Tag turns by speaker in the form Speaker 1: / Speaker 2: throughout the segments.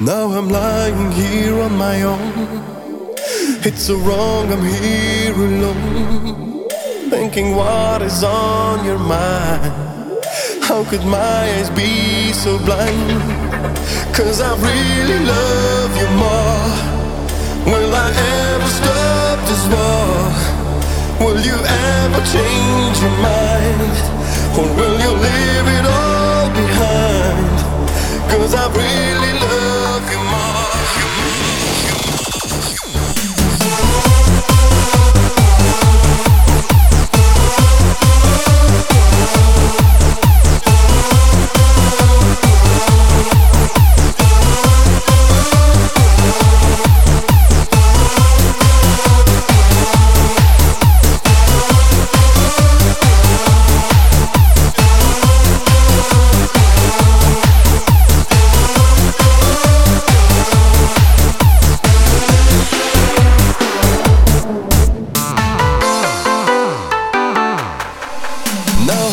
Speaker 1: Now I'm lying here on my own. It's so wrong, I'm here alone. Thinking what is on your mind. How could my eyes be so blind? Cause I really love you more. Will I ever stop this war? Will you ever change your mind? Or will you leave it all behind? Cause I really love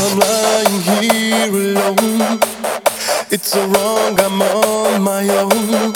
Speaker 1: I'm lying here alone. It's so wrong, I'm on my own.